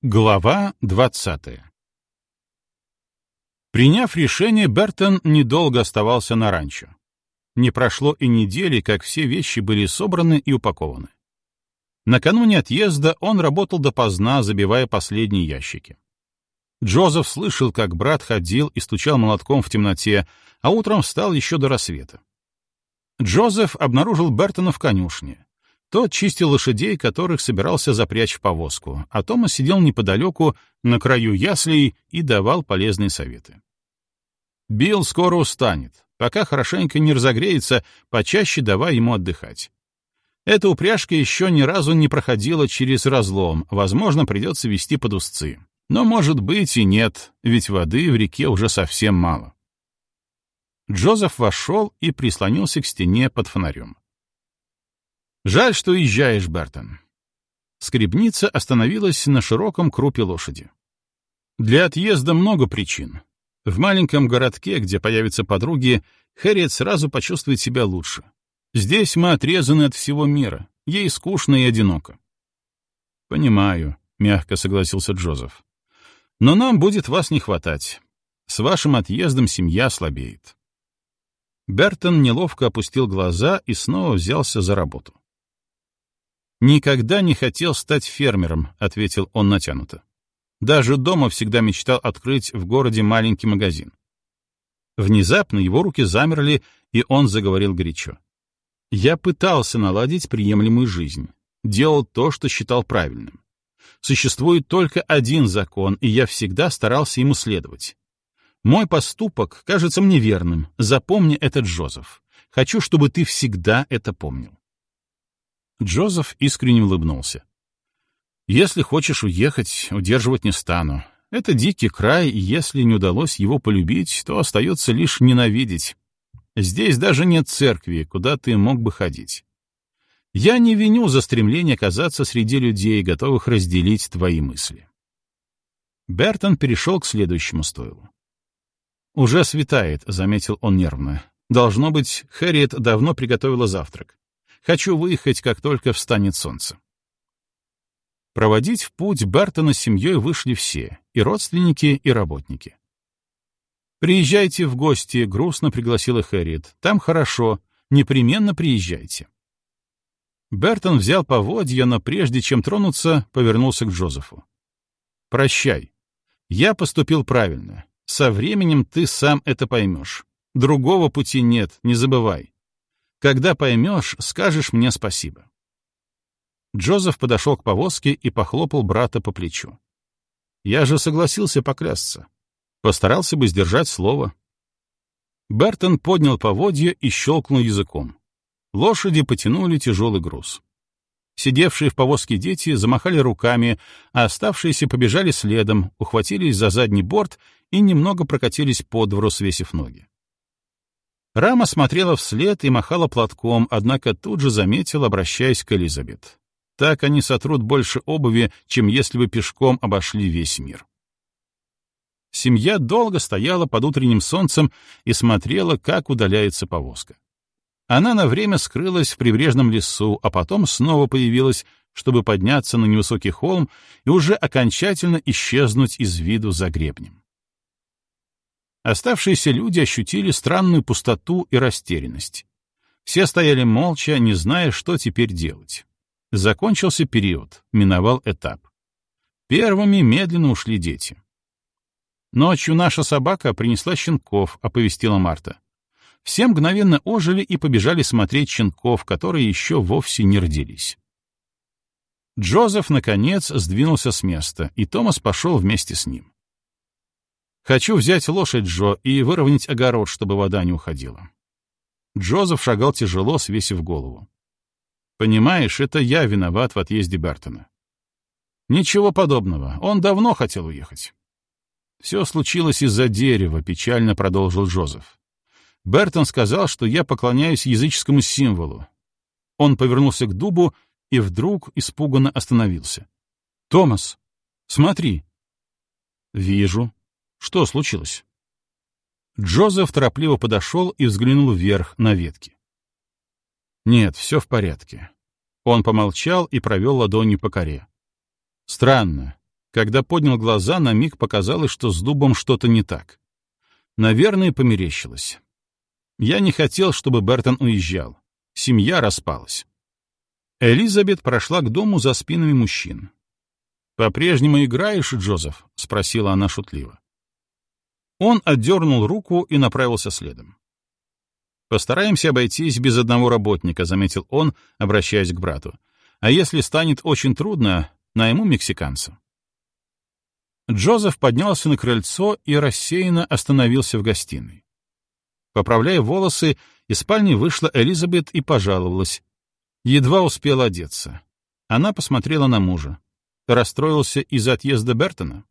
Глава двадцатая Приняв решение, Бертон недолго оставался на ранчо. Не прошло и недели, как все вещи были собраны и упакованы. Накануне отъезда он работал допоздна, забивая последние ящики. Джозеф слышал, как брат ходил и стучал молотком в темноте, а утром встал еще до рассвета. Джозеф обнаружил Бертона в конюшне. Тот чистил лошадей, которых собирался запрячь в повозку, а Томас сидел неподалеку, на краю яслей, и давал полезные советы. «Билл скоро устанет. Пока хорошенько не разогреется, почаще давай ему отдыхать. Эта упряжка еще ни разу не проходила через разлом, возможно, придется вести под узцы. Но, может быть, и нет, ведь воды в реке уже совсем мало». Джозеф вошел и прислонился к стене под фонарем. Жаль, что уезжаешь, Бертон. Скребница остановилась на широком крупе лошади. Для отъезда много причин. В маленьком городке, где появятся подруги, Хэрриет сразу почувствует себя лучше. Здесь мы отрезаны от всего мира. Ей скучно и одиноко. «Понимаю», — мягко согласился Джозеф. «Но нам будет вас не хватать. С вашим отъездом семья слабеет». Бертон неловко опустил глаза и снова взялся за работу. «Никогда не хотел стать фермером», — ответил он натянуто. «Даже дома всегда мечтал открыть в городе маленький магазин». Внезапно его руки замерли, и он заговорил горячо. «Я пытался наладить приемлемую жизнь, делал то, что считал правильным. Существует только один закон, и я всегда старался ему следовать. Мой поступок кажется мне верным, запомни это, Джозеф. Хочу, чтобы ты всегда это помнил. Джозеф искренне улыбнулся. «Если хочешь уехать, удерживать не стану. Это дикий край, и если не удалось его полюбить, то остается лишь ненавидеть. Здесь даже нет церкви, куда ты мог бы ходить. Я не виню за стремление оказаться среди людей, готовых разделить твои мысли». Бертон перешел к следующему стойлу. «Уже светает», — заметил он нервно. «Должно быть, Хэрриет давно приготовила завтрак. Хочу выехать, как только встанет солнце. Проводить в путь Бертона с семьей вышли все, и родственники, и работники. «Приезжайте в гости», — грустно пригласила Хэрриет. «Там хорошо. Непременно приезжайте». Бертон взял поводья, но прежде чем тронуться, повернулся к Джозефу. «Прощай. Я поступил правильно. Со временем ты сам это поймешь. Другого пути нет, не забывай. Когда поймешь, скажешь мне спасибо. Джозеф подошел к повозке и похлопал брата по плечу. Я же согласился поклясться. Постарался бы сдержать слово. Бертон поднял поводья и щелкнул языком. Лошади потянули тяжелый груз. Сидевшие в повозке дети замахали руками, а оставшиеся побежали следом, ухватились за задний борт и немного прокатились по двору, свесив ноги. Рама смотрела вслед и махала платком, однако тут же заметил, обращаясь к Элизабет. Так они сотрут больше обуви, чем если бы пешком обошли весь мир. Семья долго стояла под утренним солнцем и смотрела, как удаляется повозка. Она на время скрылась в прибрежном лесу, а потом снова появилась, чтобы подняться на невысокий холм и уже окончательно исчезнуть из виду за гребнем. Оставшиеся люди ощутили странную пустоту и растерянность. Все стояли молча, не зная, что теперь делать. Закончился период, миновал этап. Первыми медленно ушли дети. «Ночью наша собака принесла щенков», — оповестила Марта. Все мгновенно ожили и побежали смотреть щенков, которые еще вовсе не родились. Джозеф, наконец, сдвинулся с места, и Томас пошел вместе с ним. Хочу взять лошадь Джо и выровнять огород, чтобы вода не уходила. Джозеф шагал тяжело, свесив голову. Понимаешь, это я виноват в отъезде Бертона. Ничего подобного, он давно хотел уехать. Все случилось из-за дерева, печально продолжил Джозеф. Бертон сказал, что я поклоняюсь языческому символу. Он повернулся к дубу и вдруг испуганно остановился. «Томас, смотри!» «Вижу», что случилось? Джозеф торопливо подошел и взглянул вверх на ветки. Нет, все в порядке. Он помолчал и провел ладонью по коре. Странно. Когда поднял глаза, на миг показалось, что с дубом что-то не так. Наверное, померещилось. Я не хотел, чтобы Бертон уезжал. Семья распалась. Элизабет прошла к дому за спинами мужчин. «По-прежнему играешь, Джозеф?» — спросила она шутливо. Он отдернул руку и направился следом. «Постараемся обойтись без одного работника», — заметил он, обращаясь к брату. «А если станет очень трудно, найму мексиканца». Джозеф поднялся на крыльцо и рассеянно остановился в гостиной. Поправляя волосы, из спальни вышла Элизабет и пожаловалась. Едва успела одеться. Она посмотрела на мужа. Расстроился из-за отъезда Бертона?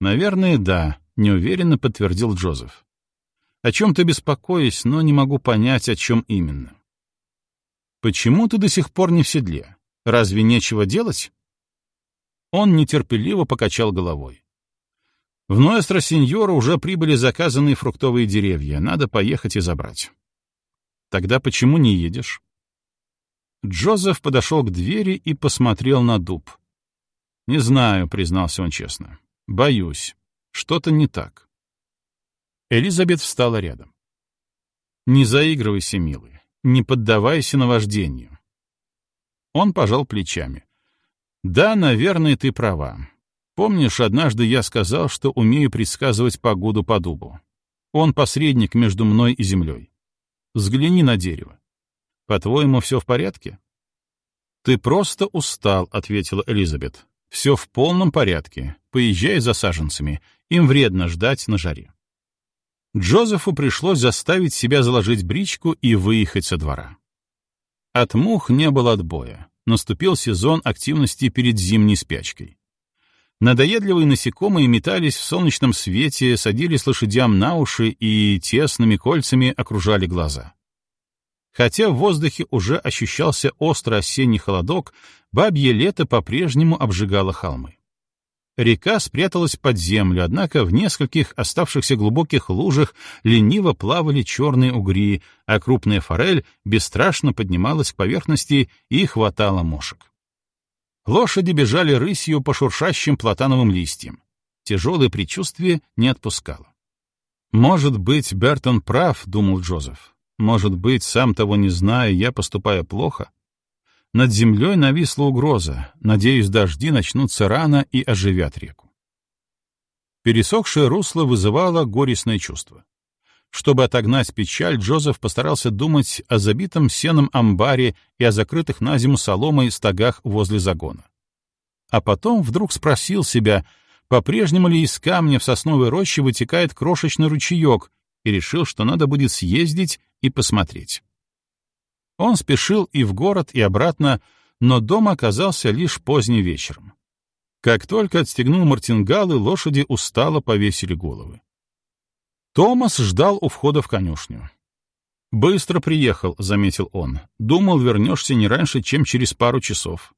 Наверное, да, неуверенно подтвердил Джозеф. О чем-то беспокоюсь, но не могу понять, о чем именно. Почему ты до сих пор не в седле? Разве нечего делать? Он нетерпеливо покачал головой. В Ноэстро Синьора уже прибыли заказанные фруктовые деревья, надо поехать и забрать. Тогда почему не едешь? Джозеф подошел к двери и посмотрел на дуб. «Не знаю», — признался он честно. «Боюсь. Что-то не так». Элизабет встала рядом. «Не заигрывайся, милый. Не поддавайся наваждению». Он пожал плечами. «Да, наверное, ты права. Помнишь, однажды я сказал, что умею предсказывать погоду по дубу? Он посредник между мной и землей. Взгляни на дерево. По-твоему, все в порядке? Ты просто устал, ответила Элизабет. Все в полном порядке. Поезжай за саженцами. Им вредно ждать на жаре. Джозефу пришлось заставить себя заложить бричку и выехать со двора. От мух не было отбоя. Наступил сезон активности перед зимней спячкой. Надоедливые насекомые метались в солнечном свете, садились лошадям на уши и тесными кольцами окружали глаза. Хотя в воздухе уже ощущался острый осенний холодок, бабье лето по-прежнему обжигало холмы. Река спряталась под землю, однако в нескольких оставшихся глубоких лужах лениво плавали черные угри, а крупная форель бесстрашно поднималась к поверхности и хватала мошек. Лошади бежали рысью по шуршащим платановым листьям. Тяжелое предчувствие не отпускало. «Может быть, Бертон прав», — думал Джозеф. Может быть, сам того не зная, я поступаю плохо? Над землей нависла угроза. Надеюсь, дожди начнутся рано и оживят реку. Пересохшее русло вызывало горестное чувство. Чтобы отогнать печаль, Джозеф постарался думать о забитом сеном амбаре и о закрытых на зиму соломой стогах возле загона. А потом вдруг спросил себя, по-прежнему ли из камня в сосновой роще вытекает крошечный ручеек, и решил, что надо будет съездить и посмотреть. Он спешил и в город, и обратно, но дом оказался лишь поздним вечером. Как только отстегнул мартингалы, лошади устало повесили головы. Томас ждал у входа в конюшню. «Быстро приехал», — заметил он. «Думал, вернешься не раньше, чем через пару часов».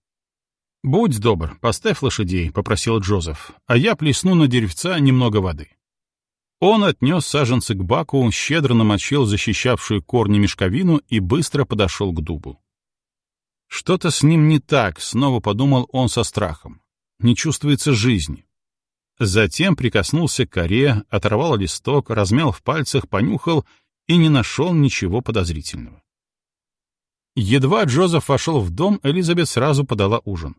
«Будь добр, поставь лошадей», — попросил Джозеф, «а я плесну на деревца немного воды». Он отнес саженцы к баку, щедро намочил защищавшую корни мешковину и быстро подошел к дубу. Что-то с ним не так, снова подумал он со страхом. Не чувствуется жизни. Затем прикоснулся к коре, оторвал листок, размял в пальцах, понюхал и не нашел ничего подозрительного. Едва Джозеф вошел в дом, Элизабет сразу подала ужин.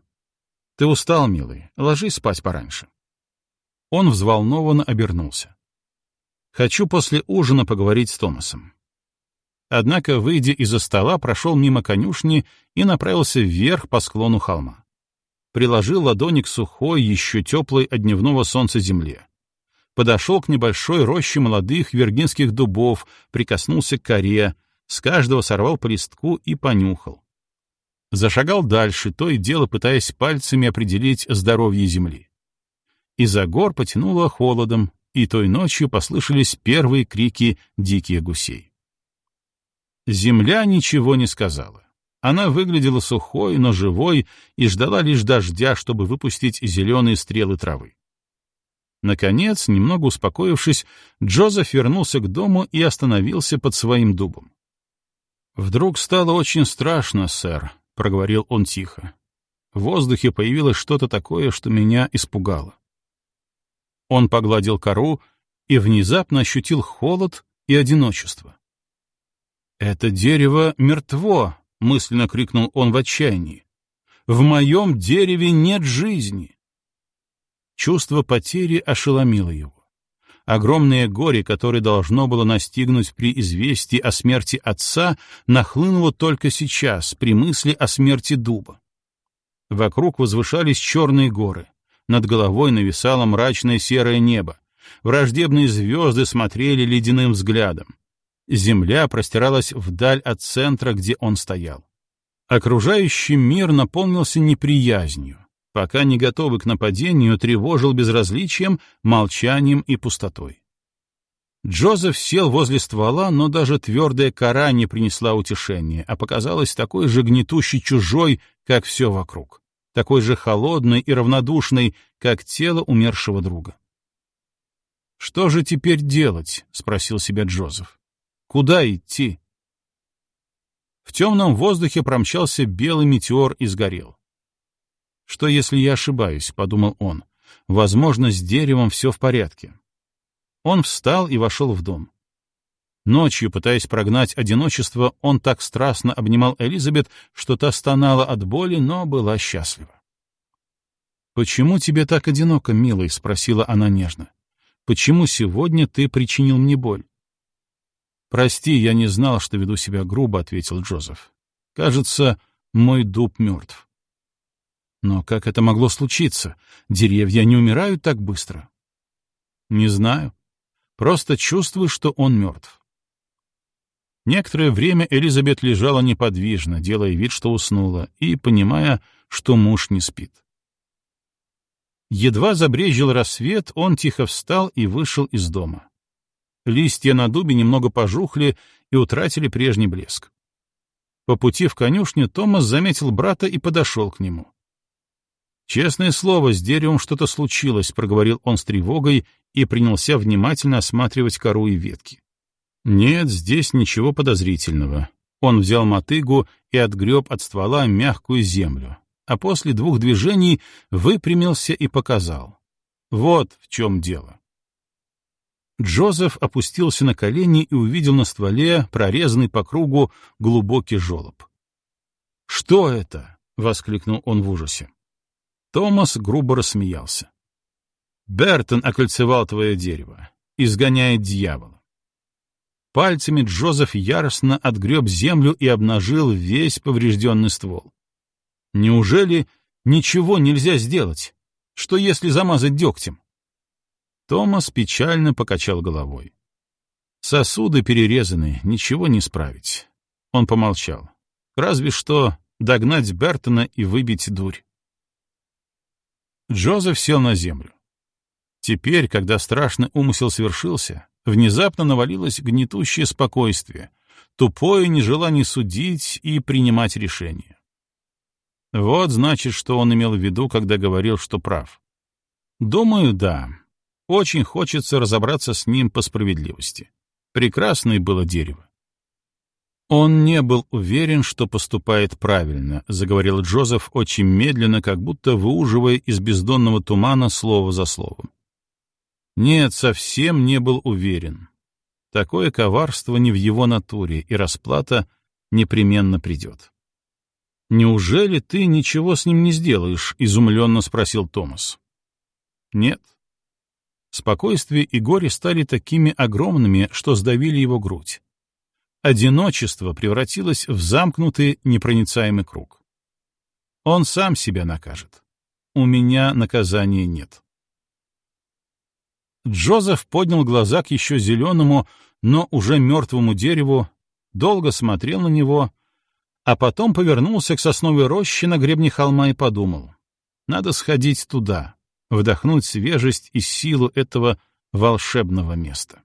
«Ты устал, милый, ложись спать пораньше». Он взволнованно обернулся. Хочу после ужина поговорить с Томасом. Однако, выйдя из-за стола, прошел мимо конюшни и направился вверх по склону холма. Приложил ладони к сухой, еще теплой от дневного солнца земле. Подошел к небольшой роще молодых виргинских дубов, прикоснулся к коре, с каждого сорвал по листку и понюхал. Зашагал дальше, то и дело пытаясь пальцами определить здоровье земли. Из-за гор потянуло холодом, и той ночью послышались первые крики диких гусей. Земля ничего не сказала. Она выглядела сухой, но живой и ждала лишь дождя, чтобы выпустить зеленые стрелы травы. Наконец, немного успокоившись, Джозеф вернулся к дому и остановился под своим дубом. «Вдруг стало очень страшно, сэр», — проговорил он тихо. в воздухе появилось что-то такое, что меня испугало. Он погладил кору и внезапно ощутил холод и одиночество. «Это дерево мертво!» — мысленно крикнул он в отчаянии. «В моем дереве нет жизни!» Чувство потери ошеломило его. Огромное горе, которое должно было настигнуть при известии о смерти отца, нахлынуло только сейчас, при мысли о смерти дуба. Вокруг возвышались черные горы. Над головой нависало мрачное серое небо. Враждебные звезды смотрели ледяным взглядом. Земля простиралась вдаль от центра, где он стоял. Окружающий мир наполнился неприязнью, пока не готовый к нападению, тревожил безразличием, молчанием и пустотой. Джозеф сел возле ствола, но даже твердая кора не принесла утешения, а показалась такой же гнетущей чужой, как все вокруг, такой же холодной и равнодушной, как тело умершего друга. «Что же теперь делать?» — спросил себя Джозеф. «Куда идти?» В темном воздухе промчался белый метеор и сгорел. «Что, если я ошибаюсь?» — подумал он. «Возможно, с деревом все в порядке». Он встал и вошел в дом. Ночью, пытаясь прогнать одиночество, он так страстно обнимал Элизабет, что та стонала от боли, но была счастлива. «Почему тебе так одиноко, милый?» — спросила она нежно. «Почему сегодня ты причинил мне боль?» «Прости, я не знал, что веду себя грубо», — ответил Джозеф. «Кажется, мой дуб мертв». Но как это могло случиться? Деревья не умирают так быстро. Не знаю. Просто чувствую, что он мертв. Некоторое время Элизабет лежала неподвижно, делая вид, что уснула, и понимая, что муж не спит. Едва забрезжил рассвет, он тихо встал и вышел из дома. Листья на дубе немного пожухли и утратили прежний блеск. По пути в конюшню Томас заметил брата и подошел к нему. «Честное слово, с деревом что-то случилось», — проговорил он с тревогой и принялся внимательно осматривать кору и ветки. «Нет, здесь ничего подозрительного». Он взял мотыгу и отгреб от ствола мягкую землю, а после двух движений выпрямился и показал. Вот в чем дело. Джозеф опустился на колени и увидел на стволе прорезанный по кругу глубокий желоб. «Что это?» — воскликнул он в ужасе. Томас грубо рассмеялся. «Бертон окольцевал твое дерево, изгоняет дьявола». Пальцами Джозеф яростно отгреб землю и обнажил весь поврежденный ствол. «Неужели ничего нельзя сделать? Что если замазать дегтем?» Томас печально покачал головой. «Сосуды перерезаны, ничего не исправить». Он помолчал. «Разве что догнать Бертона и выбить дурь». Джозеф сел на землю. Теперь, когда страшный умысел свершился, внезапно навалилось гнетущее спокойствие, тупое нежелание судить и принимать решения. Вот значит, что он имел в виду, когда говорил, что прав. Думаю, да. Очень хочется разобраться с ним по справедливости. Прекрасное было дерево. Он не был уверен, что поступает правильно, заговорил Джозеф очень медленно, как будто выуживая из бездонного тумана слово за словом. Нет, совсем не был уверен. Такое коварство не в его натуре, и расплата непременно придет. «Неужели ты ничего с ним не сделаешь?» — изумленно спросил Томас. «Нет». Спокойствие и горе стали такими огромными, что сдавили его грудь. Одиночество превратилось в замкнутый непроницаемый круг. Он сам себя накажет. У меня наказания нет. Джозеф поднял глаза к еще зеленому, но уже мертвому дереву, долго смотрел на него, а потом повернулся к сосновой роще на гребне холма и подумал. Надо сходить туда, вдохнуть свежесть и силу этого волшебного места.